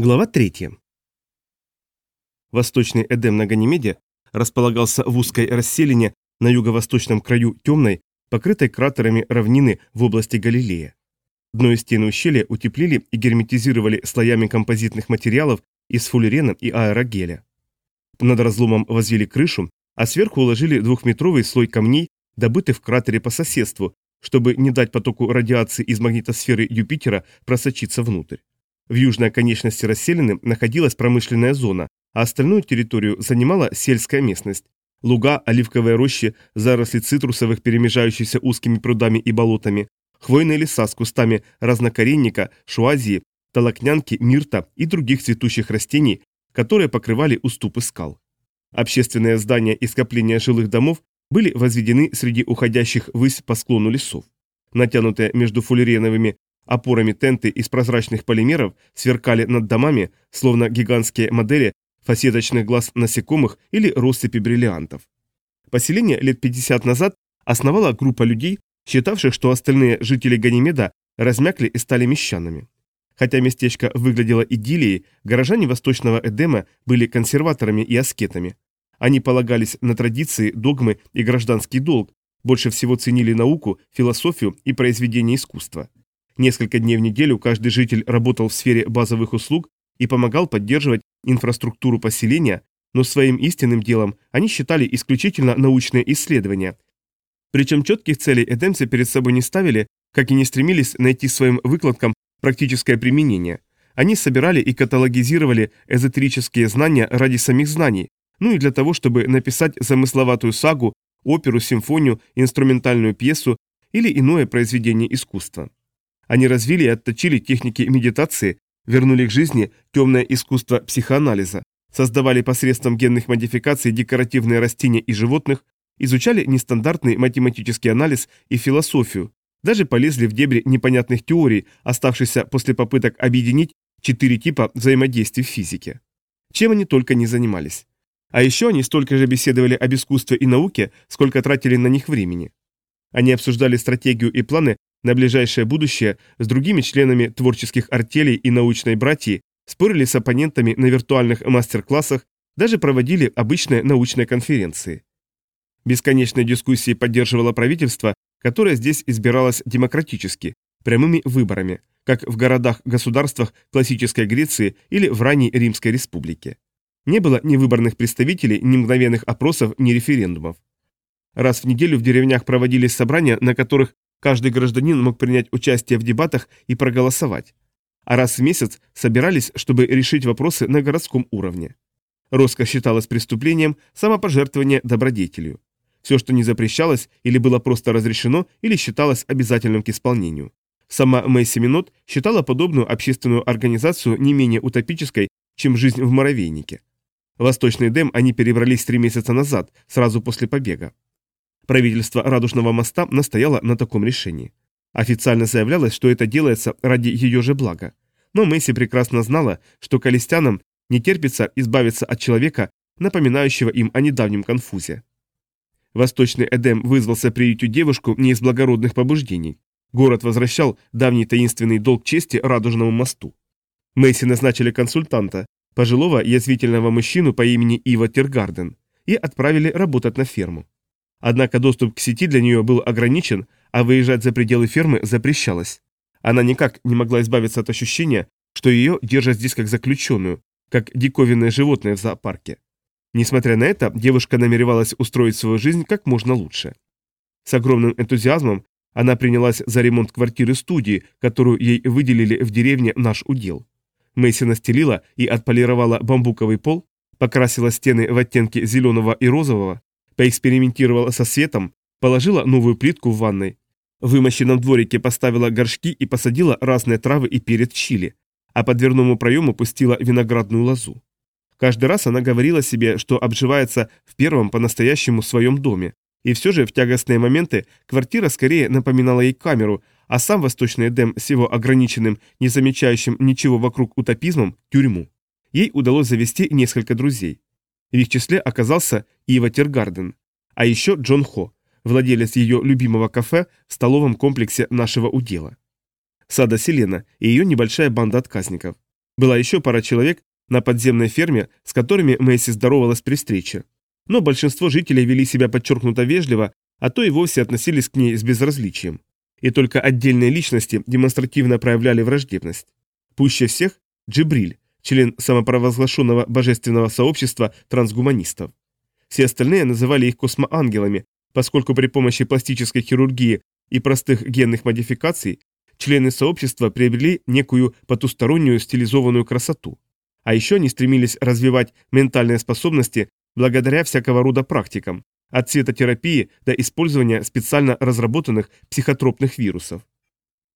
Глава 3. Восточный Эдем на Ганимеде располагался в узкой расселине на юго-восточном краю темной, покрытой кратерами равнины в области Галилея. Дно и стены ущелья утеплили и герметизировали слоями композитных материалов из фуллерена и аэрогеля. Над разломом возвели крышу, а сверху уложили двухметровый слой камней, добытых в кратере по соседству, чтобы не дать потоку радиации из магнитосферы Юпитера просочиться внутрь. В южной оконечности расселены находилась промышленная зона, а остальную территорию занимала сельская местность. Луга, оливковые рощи, заросли цитрусовых, перемежающиеся узкими прудами и болотами, хвойные леса с кустами разнокоренника, шуазии, толокнянки, мирта и других цветущих растений, которые покрывали уступы скал. Общественные здания и скопления жилых домов были возведены среди уходящих ввысь по склону лесов. Натянутые между фуллереновыми Опорами тенты из прозрачных полимеров сверкали над домами, словно гигантские модели фасеточных глаз насекомых или россыпи бриллиантов. Поселение лет 50 назад основала группа людей, считавших, что остальные жители Ганимеда размякли и стали мещанами. Хотя местечко выглядело идиллией, горожане Восточного Эдема были консерваторами и аскетами. Они полагались на традиции, догмы и гражданский долг, больше всего ценили науку, философию и произведения искусства. Несколько дней в неделю каждый житель работал в сфере базовых услуг и помогал поддерживать инфраструктуру поселения, но своим истинным делом они считали исключительно научные исследования. Причем четких целей эдемцы перед собой не ставили, как и не стремились найти своим выкладкам практическое применение. Они собирали и каталогизировали эзотерические знания ради самих знаний, ну и для того, чтобы написать замысловатую сагу, оперу, симфонию, инструментальную пьесу или иное произведение искусства. Они развили и отточили техники медитации, вернули к жизни темное искусство психоанализа, создавали посредством генных модификаций декоративные растения и животных, изучали нестандартный математический анализ и философию, даже полезли в дебри непонятных теорий, оставшихся после попыток объединить четыре типа взаимодействий в физике. Чем они только не занимались. А еще они столько же беседовали об искусстве и науке, сколько тратили на них времени. Они обсуждали стратегию и планы на ближайшее будущее с другими членами творческих артелей и научной братьи, спорили с оппонентами на виртуальных мастер-классах, даже проводили обычные научные конференции. Бесконечные дискуссии поддерживало правительство, которое здесь избиралось демократически, прямыми выборами, как в городах-государствах классической Греции или в ранней Римской республике. Не было ни выборных представителей, ни мгновенных опросов, ни референдумов. Раз в неделю в деревнях проводились собрания, на которых Каждый гражданин мог принять участие в дебатах и проголосовать. А раз в месяц собирались, чтобы решить вопросы на городском уровне. Роскошь считалась преступлением, самопожертвование – добродетелью. Все, что не запрещалось, или было просто разрешено, или считалось обязательным к исполнению. Сама Мэйси Минот считала подобную общественную организацию не менее утопической, чем жизнь в муравейнике. В Восточный Дэм они перебрались три месяца назад, сразу после побега. Правительство Радужного моста настояло на таком решении. Официально заявлялось, что это делается ради ее же блага. Но Месси прекрасно знала, что колестянам не терпится избавиться от человека, напоминающего им о недавнем конфузе. Восточный Эдем вызвался приютить девушку не из благородных побуждений. Город возвращал давний таинственный долг чести Радужному мосту. Месси назначили консультанта, пожилого язвительного мужчину по имени Ива Тергарден, и отправили работать на ферму. Однако доступ к сети для нее был ограничен, а выезжать за пределы фермы запрещалось. Она никак не могла избавиться от ощущения, что ее держат здесь как заключенную, как диковинное животное в зоопарке. Несмотря на это, девушка намеревалась устроить свою жизнь как можно лучше. С огромным энтузиазмом она принялась за ремонт квартиры-студии, которую ей выделили в деревне «Наш удел». Мэйси настелила и отполировала бамбуковый пол, покрасила стены в оттенки зеленого и розового, поэкспериментировала со светом, положила новую плитку в ванной. В вымощенном дворике поставила горшки и посадила разные травы и перец чили, а по дверному проему пустила виноградную лозу. Каждый раз она говорила себе, что обживается в первом по-настоящему своем доме, и все же в тягостные моменты квартира скорее напоминала ей камеру, а сам Восточный Эдем с его ограниченным, не замечающим ничего вокруг утопизмом – тюрьму. Ей удалось завести несколько друзей. В их числе оказался Ива Тергарден, а еще Джон Хо, владелец ее любимого кафе в столовом комплексе нашего удела. Сада Селена и ее небольшая банда отказников. Была еще пара человек на подземной ферме, с которыми Мэйси здоровалась при встрече. Но большинство жителей вели себя подчеркнуто вежливо, а то и вовсе относились к ней с безразличием. И только отдельные личности демонстративно проявляли враждебность. Пуще всех – Джибриль, член самопровозглашенного божественного сообщества трансгуманистов. Все остальные называли их космоангелами, поскольку при помощи пластической хирургии и простых генных модификаций члены сообщества приобрели некую потустороннюю стилизованную красоту. А еще они стремились развивать ментальные способности благодаря всякого рода практикам, от цветотерапии до использования специально разработанных психотропных вирусов.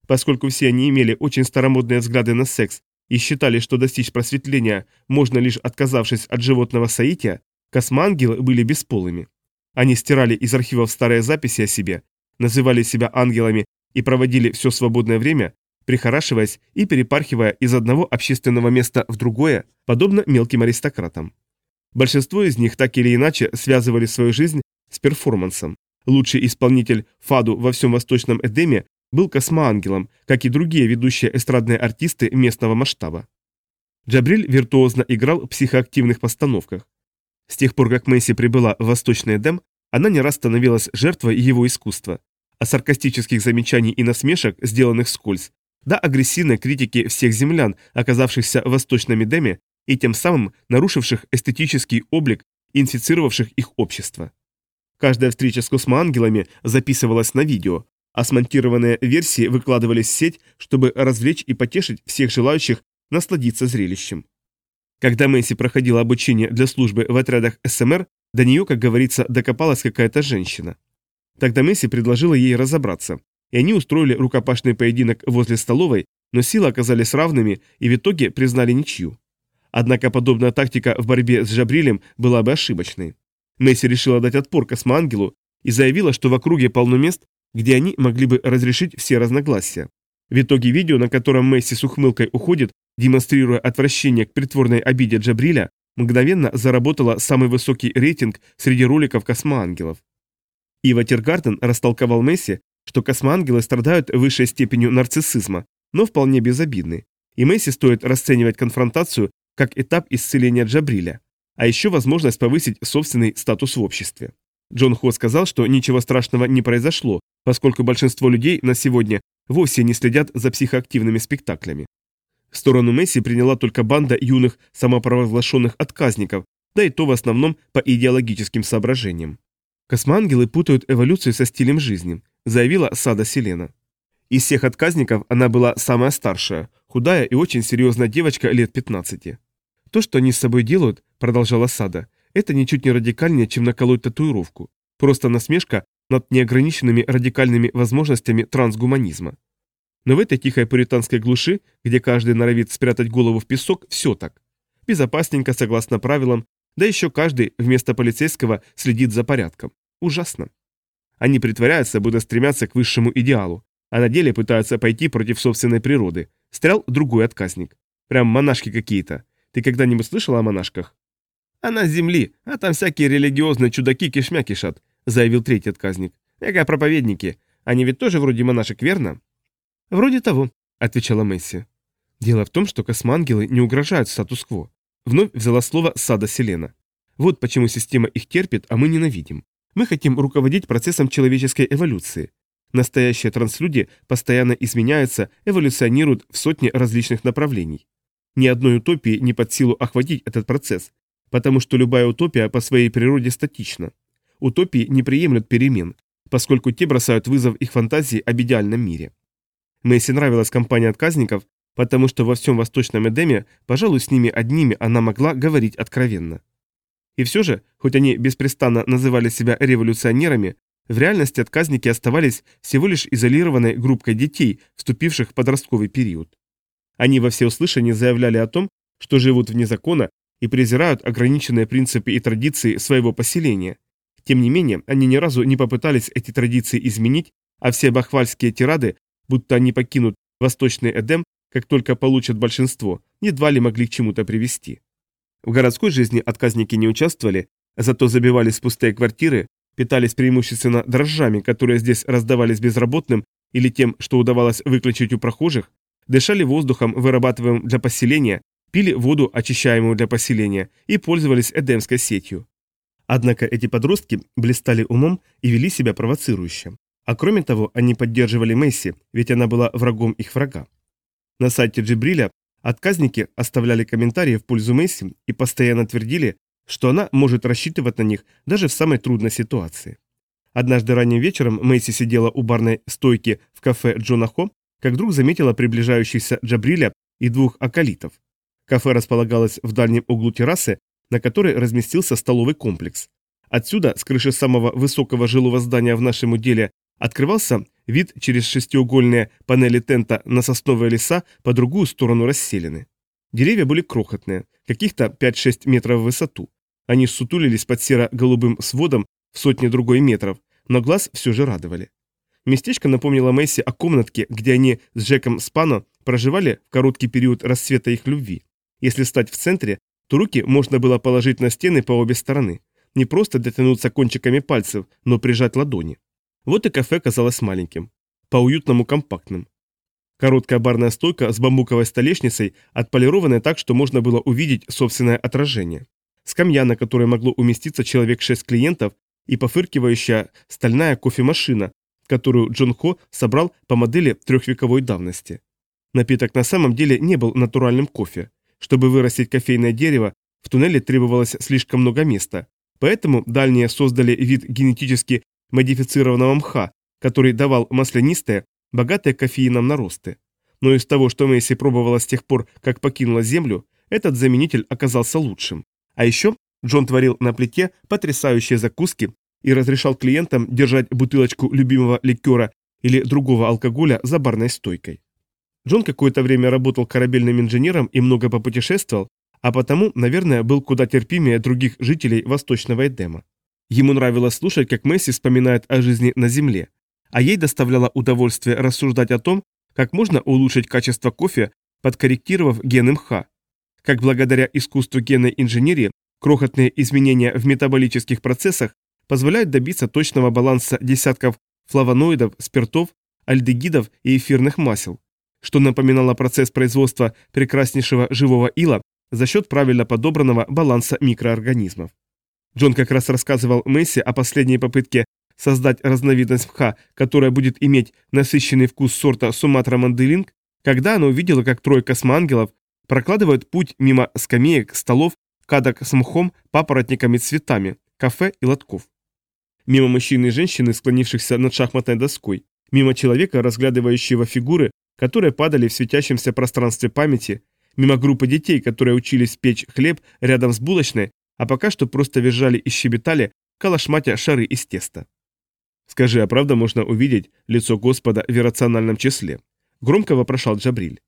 Поскольку все они имели очень старомодные взгляды на секс и считали, что достичь просветления можно лишь отказавшись от животного соития, космоангелы были бесполыми. Они стирали из архивов старые записи о себе, называли себя ангелами и проводили все свободное время, прихорашиваясь и перепархивая из одного общественного места в другое, подобно мелким аристократам. Большинство из них так или иначе связывали свою жизнь с перформансом. Лучший исполнитель фаду во всем Восточном Эдеме был космоангелом, как и другие ведущие эстрадные артисты местного масштаба. Джабриль виртуозно играл в психоактивных постановках. С тех пор, как Мэйси прибыла в Восточный Эдем, она не раз становилась жертвой его искусства, а саркастических замечаний и насмешек, сделанных скользь, до агрессивной критики всех землян, оказавшихся в Восточном Эдеме и тем самым нарушивших эстетический облик, инфицировавших их общество. Каждая встреча с космоангелами записывалась на видео, а смонтированные версии выкладывались в сеть, чтобы развлечь и потешить всех желающих насладиться зрелищем. Когда Мэйси проходила обучение для службы в отрядах СМР, до нее, как говорится, докопалась какая-то женщина. Тогда Мэйси предложила ей разобраться, и они устроили рукопашный поединок возле столовой, но силы оказались равными и в итоге признали ничью. Однако подобная тактика в борьбе с Жабрилем была бы ошибочной. Месси решила дать отпор космоангелу и заявила, что в округе полно мест, где они могли бы разрешить все разногласия. В итоге видео, на котором Месси с ухмылкой уходит, демонстрируя отвращение к притворной обиде Джабриля, мгновенно заработало самый высокий рейтинг среди роликов космоангелов. Ива Тиргартен растолковал Месси, что космоангелы страдают высшей степенью нарциссизма, но вполне безобидны. И Месси стоит расценивать конфронтацию как этап исцеления Джабриля, а еще возможность повысить собственный статус в обществе. Джон Хо сказал, что ничего страшного не произошло, поскольку большинство людей на сегодня вовсе не следят за психоактивными спектаклями. Сторону Месси приняла только банда юных самопровозглашенных отказников, да и то в основном по идеологическим соображениям. Космоангелы путают эволюцию со стилем жизни, заявила Сада Селена. Из всех отказников она была самая старшая, худая и очень серьезная девочка лет 15. То, что они с собой делают, продолжала Сада, это ничуть не радикальнее, чем наколоть татуировку. Просто насмешка над неограниченными радикальными возможностями трансгуманизма. Но в этой тихой пуританской глуши, где каждый норовит спрятать голову в песок, все так. Безопасненько, согласно правилам, да еще каждый вместо полицейского следит за порядком. Ужасно. Они притворяются, будто стремятся к высшему идеалу, а на деле пытаются пойти против собственной природы. Стрял другой отказник. Прям монашки какие-то. Ты когда-нибудь слышал о монашках? Она с земли, а там всякие религиозные чудаки кишмя кишат, заявил третий отказник. Эго проповедники. Они ведь тоже вроде монашек, верно? Вроде того, отвечала Месси. Дело в том, что космоангелы не угрожают статус-кво. Вновь взяла слово Сада Селена. Вот почему система их терпит, а мы ненавидим. Мы хотим руководить процессом человеческой эволюции. Настоящие транслюди постоянно изменяются, эволюционируют в сотни различных направлений. Ни одной утопии не под силу охватить этот процесс, потому что любая утопия по своей природе статична. Утопии не приемлют перемен, поскольку те бросают вызов их фантазии об идеальном мире. Мэйси нравилась компания отказников, потому что во всем Восточном Эдеме, пожалуй, с ними одними она могла говорить откровенно. И все же, хоть они беспрестанно называли себя революционерами, в реальности отказники оставались всего лишь изолированной группкой детей, вступивших в подростковый период. Они во всеуслышание заявляли о том, что живут вне закона и презирают ограниченные принципы и традиции своего поселения. Тем не менее, они ни разу не попытались эти традиции изменить, а все бахвальские тирады, будто они покинут Восточный Эдем, как только получат большинство, едва ли могли к чему-то привести. В городской жизни отказники не участвовали, зато забивались в пустые квартиры, питались преимущественно дрожжами, которые здесь раздавались безработным или тем, что удавалось выключить у прохожих, дышали воздухом, вырабатываемым для поселения, пили воду, очищаемую для поселения, и пользовались эдемской сетью. Однако эти подростки блистали умом и вели себя провоцирующе. А кроме того, они поддерживали Месси, ведь она была врагом их врага. На сайте Джибриля отказники оставляли комментарии в пользу Месси и постоянно твердили, что она может рассчитывать на них даже в самой трудной ситуации. Однажды ранним вечером Мэйси сидела у барной стойки в кафе Джона Хо, как вдруг заметила приближающихся Джабриля и двух акалитов. Кафе располагалось в дальнем углу террасы, на которой разместился столовый комплекс. Отсюда, с крыши самого высокого жилого здания в нашем уделе, открывался вид через шестиугольные панели тента на сосновые леса по другую сторону расселены. Деревья были крохотные, каких-то 5-6 метров в высоту. Они сутулились под серо-голубым сводом в сотни другой метров, но глаз все же радовали. Местечко напомнило Месси о комнатке, где они с Джеком Спано проживали в короткий период расцвета их любви. Если стать в центре, то руки можно было положить на стены по обе стороны. Не просто дотянуться кончиками пальцев, но прижать ладони. Вот и кафе казалось маленьким. По-уютному компактным. Короткая барная стойка с бамбуковой столешницей, отполированная так, что можно было увидеть собственное отражение. Скамья, на которой могло уместиться человек шесть клиентов, и пофыркивающая стальная кофемашина, которую Джон Хо собрал по модели трехвековой давности. Напиток на самом деле не был натуральным кофе. Чтобы вырастить кофейное дерево, в туннеле требовалось слишком много места, поэтому дальние создали вид генетически модифицированного мха, который давал маслянистые, богатые кофеином наросты. Но из того, что Мэйси пробовала с тех пор, как покинула Землю, этот заменитель оказался лучшим. А еще Джон творил на плите потрясающие закуски и разрешал клиентам держать бутылочку любимого ликера или другого алкоголя за барной стойкой. Джон какое-то время работал корабельным инженером и много попутешествовал, а потому, наверное, был куда терпимее других жителей Восточного Эдема. Ему нравилось слушать, как Месси вспоминает о жизни на Земле, а ей доставляло удовольствие рассуждать о том, как можно улучшить качество кофе, подкорректировав гены МХ, как благодаря искусству генной инженерии крохотные изменения в метаболических процессах позволяют добиться точного баланса десятков флавоноидов, спиртов, альдегидов и эфирных масел, что напоминало процесс производства прекраснейшего живого ила за счет правильно подобранного баланса микроорганизмов. Джон как раз рассказывал Месси о последней попытке создать разновидность мха, которая будет иметь насыщенный вкус сорта Суматра Манделинг, когда она увидела, как трое космоангелов прокладывают путь мимо скамеек, столов, кадок с мхом, папоротниками, цветами, кафе и лотков. Мимо мужчины и женщины, склонившихся над шахматной доской, мимо человека, разглядывающего фигуры, которые падали в светящемся пространстве памяти, мимо группы детей, которые учились печь хлеб рядом с булочной, а пока что просто визжали и щебетали, калашматя шары из теста. Скажи, а правда можно увидеть лицо Господа в иррациональном числе? Громко вопрошал Джабриль.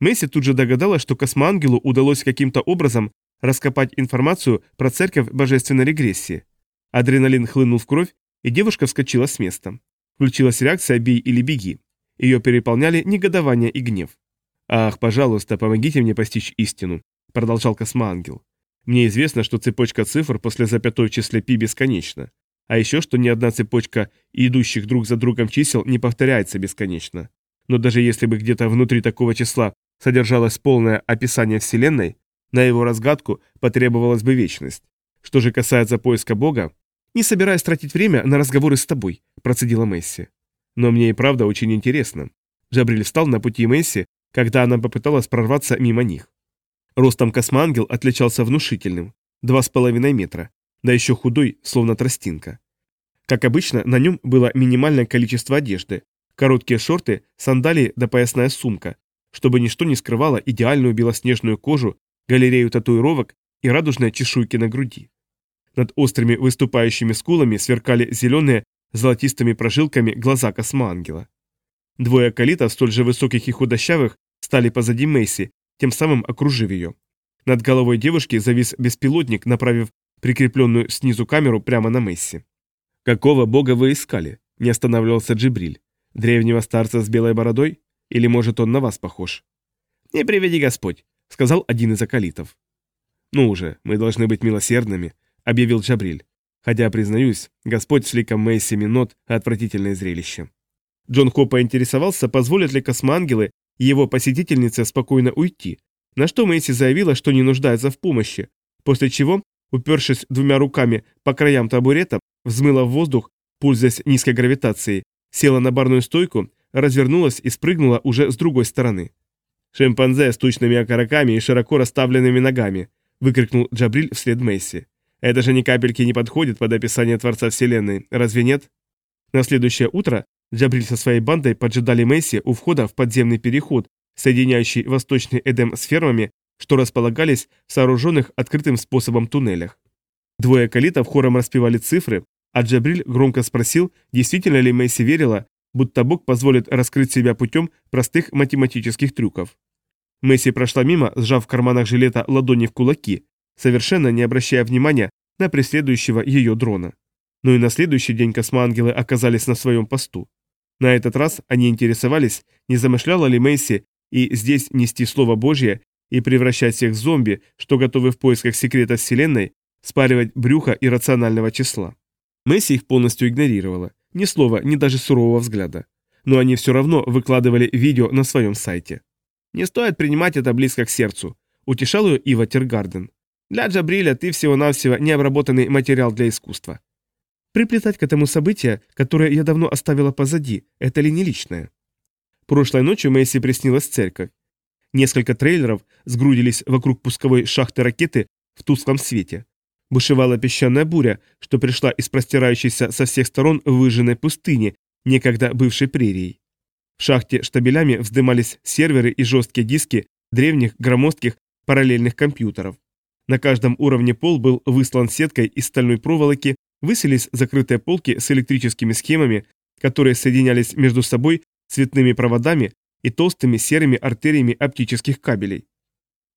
Месси тут же догадалась, что космоангелу удалось каким-то образом раскопать информацию про церковь божественной регрессии. Адреналин хлынул в кровь, и девушка вскочила с места. Включилась реакция «бей или беги». Ее переполняли негодование и гнев. «Ах, пожалуйста, помогите мне постичь истину», — продолжал космоангел. «Мне известно, что цепочка цифр после запятой в числе π бесконечна. А еще, что ни одна цепочка идущих друг за другом чисел не повторяется бесконечно. Но даже если бы где-то внутри такого числа содержалось полное описание Вселенной, на его разгадку потребовалась бы вечность. Что же касается поиска Бога, не собираюсь тратить время на разговоры с тобой, процедила Месси. Но мне и правда очень интересно. Джабриль встал на пути Месси, когда она попыталась прорваться мимо них. Ростом космоангел отличался внушительным, два с половиной метра, да еще худой, словно тростинка. Как обычно, на нем было минимальное количество одежды, короткие шорты, сандалии да поясная сумка, чтобы ничто не скрывало идеальную белоснежную кожу, галерею татуировок и радужные чешуйки на груди. Над острыми выступающими скулами сверкали зеленые золотистыми прожилками глаза космоангела. Двое калитов, столь же высоких и худощавых, стали позади Мэйси, тем самым окружив ее. Над головой девушки завис беспилотник, направив прикрепленную снизу камеру прямо на Месси. «Какого бога вы искали?» – не останавливался Джибриль. «Древнего старца с белой бородой? Или, может, он на вас похож?» «Не приведи Господь», – сказал один из акалитов. «Ну уже, мы должны быть милосердными», – объявил Джабриль. Хотя, признаюсь, Господь с ликом Мэйси Минот – отвратительное зрелище. Джон Хо поинтересовался, позволят ли космоангелы его посетительнице спокойно уйти, На что Мэйси заявила, что не нуждается в помощи, после чего, упершись двумя руками по краям табурета, взмыла в воздух, пользуясь низкой гравитацией, села на барную стойку, развернулась и спрыгнула уже с другой стороны. «Шимпанзе с тучными окороками и широко расставленными ногами», выкрикнул Джабриль вслед Месси. «Это же ни капельки не подходит под описание Творца Вселенной, разве нет?» На следующее утро Джабриль со своей бандой поджидали Месси у входа в подземный переход, соединяющий восточный Эдем с фермами, что располагались в сооруженных открытым способом туннелях. Двое калитов хором распевали цифры, а Джабриль громко спросил, действительно ли Месси верила, будто Бог позволит раскрыть себя путем простых математических трюков. Месси прошла мимо, сжав в карманах жилета ладони в кулаки, совершенно не обращая внимания на преследующего ее дрона. Но и на следующий день космоангелы оказались на своем посту. На этот раз они интересовались, не замышляла ли Мэйси и здесь нести Слово Божье и превращать всех в зомби, что готовы в поисках секрета Вселенной, спаривать брюха иррационального числа. Месси их полностью игнорировала. Ни слова, ни даже сурового взгляда. Но они все равно выкладывали видео на своем сайте. «Не стоит принимать это близко к сердцу», – утешал ее Ива Тергарден. «Для Джабриля ты всего-навсего необработанный материал для искусства». Приплетать к этому событие, которое я давно оставила позади, это ли не личное? Прошлой ночью Мэйси приснилась церковь. Несколько трейлеров сгрудились вокруг пусковой шахты ракеты в тусклом свете. Бушевала песчаная буря, что пришла из простирающейся со всех сторон выжженной пустыни, некогда бывшей прерией. В шахте штабелями вздымались серверы и жесткие диски древних громоздких параллельных компьютеров. На каждом уровне пол был выслан сеткой из стальной проволоки, выселись закрытые полки с электрическими схемами, которые соединялись между собой цветными проводами и толстыми серыми артериями оптических кабелей.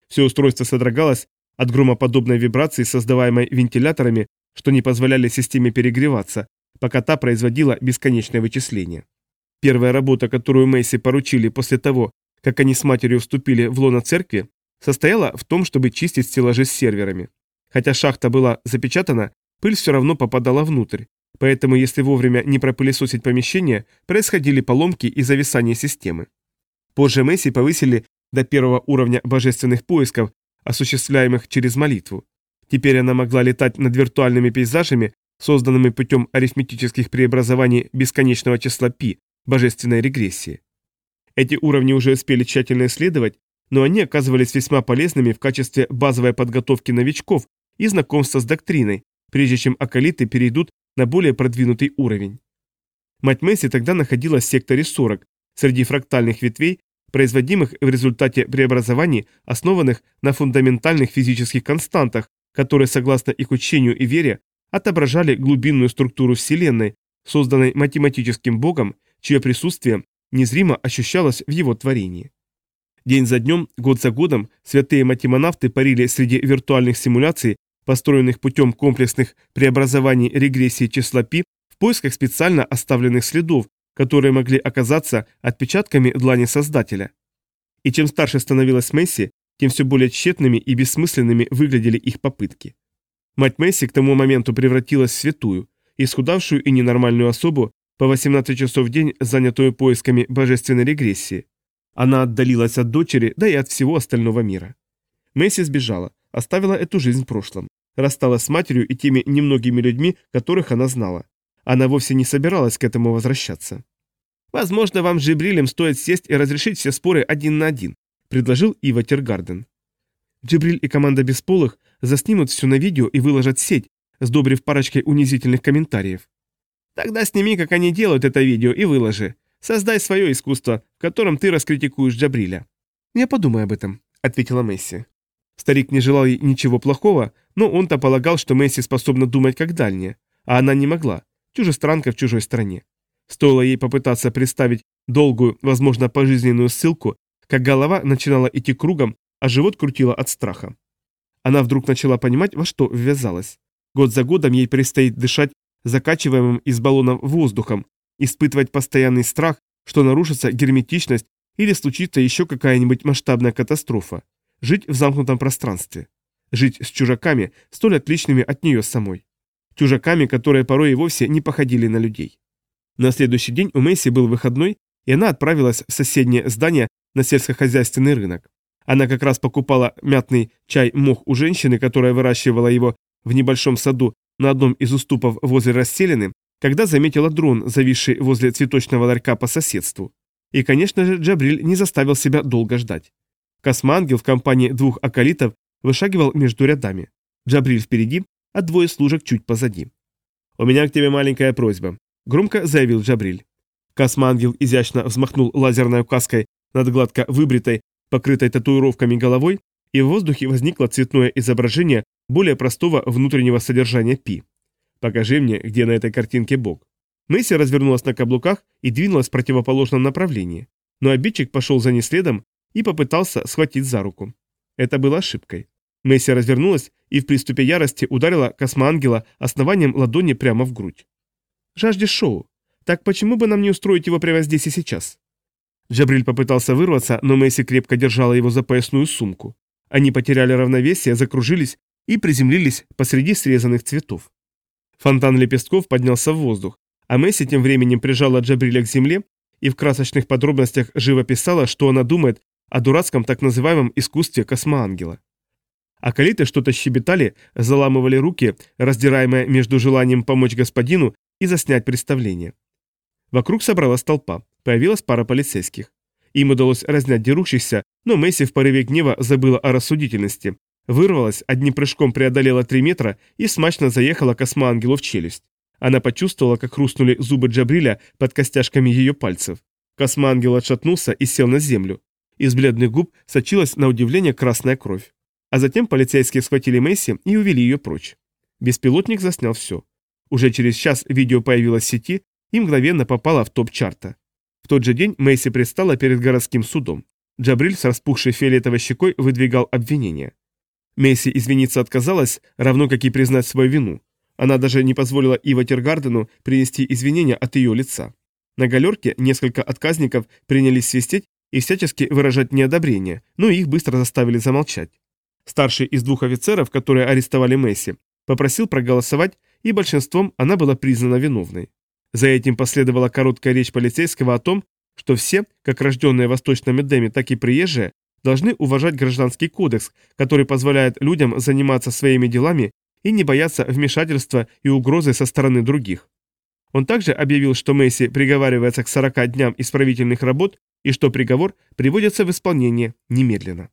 Все устройство содрогалось от громоподобной вибрации, создаваемой вентиляторами, что не позволяли системе перегреваться, пока та производила бесконечное вычисление. Первая работа, которую Мэйси поручили после того, как они с матерью вступили в лоно церкви, состояла в том, чтобы чистить стеллажи с серверами. Хотя шахта была запечатана, пыль все равно попадала внутрь, поэтому если вовремя не пропылесосить помещение, происходили поломки и зависание системы. Позже Месси повысили до первого уровня божественных поисков, осуществляемых через молитву. Теперь она могла летать над виртуальными пейзажами, созданными путем арифметических преобразований бесконечного числа π, божественной регрессии. Эти уровни уже успели тщательно исследовать, но они оказывались весьма полезными в качестве базовой подготовки новичков и знакомства с доктриной, прежде чем акалиты перейдут на более продвинутый уровень. Мать Месси тогда находилась в секторе 40, среди фрактальных ветвей, производимых в результате преобразований, основанных на фундаментальных физических константах, которые, согласно их учению и вере, отображали глубинную структуру Вселенной, созданной математическим богом, чье присутствие незримо ощущалось в его творении. День за днем, год за годом, святые матемонавты парили среди виртуальных симуляций, построенных путем комплексных преобразований регрессии числа π в поисках специально оставленных следов, которые могли оказаться отпечатками длани Создателя. И чем старше становилась Месси, тем все более тщетными и бессмысленными выглядели их попытки. Мать Месси к тому моменту превратилась в святую, исхудавшую и ненормальную особу, по 18 часов в день занятую поисками божественной регрессии. Она отдалилась от дочери, да и от всего остального мира. Месси сбежала, оставила эту жизнь в прошлом, рассталась с матерью и теми немногими людьми, которых она знала. Она вовсе не собиралась к этому возвращаться. «Возможно, вам с Джибрилем стоит сесть и разрешить все споры один на один», – предложил Ива Тергарден. Джибриль и команда Бесполых заснимут все на видео и выложат в сеть, сдобрив парочкой унизительных комментариев. «Тогда сними, как они делают это видео, и выложи. Создай свое искусство, в котором ты раскритикуешь Джабриля». «Я подумаю об этом», – ответила Месси. Старик не желал ей ничего плохого, но он-то полагал, что Месси способна думать как дальняя, а она не могла чужестранка в чужой стране. Стоило ей попытаться представить долгую, возможно, пожизненную ссылку, как голова начинала идти кругом, а живот крутило от страха. Она вдруг начала понимать, во что ввязалась. Год за годом ей предстоит дышать закачиваемым из баллонов воздухом, испытывать постоянный страх, что нарушится герметичность или случится еще какая-нибудь масштабная катастрофа. Жить в замкнутом пространстве. Жить с чужаками, столь отличными от нее самой чужаками, которые порой и вовсе не походили на людей. На следующий день у Мэйси был выходной, и она отправилась в соседнее здание на сельскохозяйственный рынок. Она как раз покупала мятный чай-мох у женщины, которая выращивала его в небольшом саду на одном из уступов возле расселены, когда заметила дрон, зависший возле цветочного ларька по соседству. И, конечно же, Джабриль не заставил себя долго ждать. Космоангел в компании двух акалитов вышагивал между рядами. Джабриль впереди, а двое служек чуть позади. «У меня к тебе маленькая просьба», — громко заявил Джабриль. Космоангел изящно взмахнул лазерной указкой над гладко выбритой, покрытой татуировками головой, и в воздухе возникло цветное изображение более простого внутреннего содержания Пи. «Покажи мне, где на этой картинке Бог». Месси развернулась на каблуках и двинулась в противоположном направлении, но обидчик пошел за ней следом и попытался схватить за руку. Это было ошибкой. Месси развернулась и в приступе ярости ударила космоангела основанием ладони прямо в грудь. «Жаждешь шоу? Так почему бы нам не устроить его прямо здесь и сейчас?» Джабриль попытался вырваться, но Месси крепко держала его за поясную сумку. Они потеряли равновесие, закружились и приземлились посреди срезанных цветов. Фонтан лепестков поднялся в воздух, а Месси тем временем прижала Джабриля к земле и в красочных подробностях живо писала, что она думает о дурацком так называемом искусстве космоангела. Акалиты что-то щебетали, заламывали руки, раздираемые между желанием помочь господину и заснять представление. Вокруг собралась толпа, появилась пара полицейских. Им удалось разнять дерущихся, но Месси в порыве гнева забыла о рассудительности, вырвалась, одним прыжком преодолела три метра и смачно заехала космоангелу в челюсть. Она почувствовала, как хрустнули зубы Джабриля под костяшками ее пальцев. Космоангел отшатнулся и сел на землю. Из бледных губ сочилась на удивление красная кровь. А затем полицейские схватили Месси и увели ее прочь. Беспилотник заснял все. Уже через час видео появилось в сети и мгновенно попало в топ-чарта. В тот же день Мэйси предстала перед городским судом. Джабриль с распухшей фиолетовой щекой выдвигал обвинения. Месси извиниться отказалась, равно как и признать свою вину. Она даже не позволила Ива Тергардену принести извинения от ее лица. На галерке несколько отказников принялись свистеть и всячески выражать неодобрение, но их быстро заставили замолчать. Старший из двух офицеров, которые арестовали Месси, попросил проголосовать, и большинством она была признана виновной. За этим последовала короткая речь полицейского о том, что все, как рожденные в Восточном Эдеме, так и приезжие, должны уважать гражданский кодекс, который позволяет людям заниматься своими делами и не бояться вмешательства и угрозы со стороны других. Он также объявил, что Месси приговаривается к 40 дням исправительных работ и что приговор приводится в исполнение немедленно.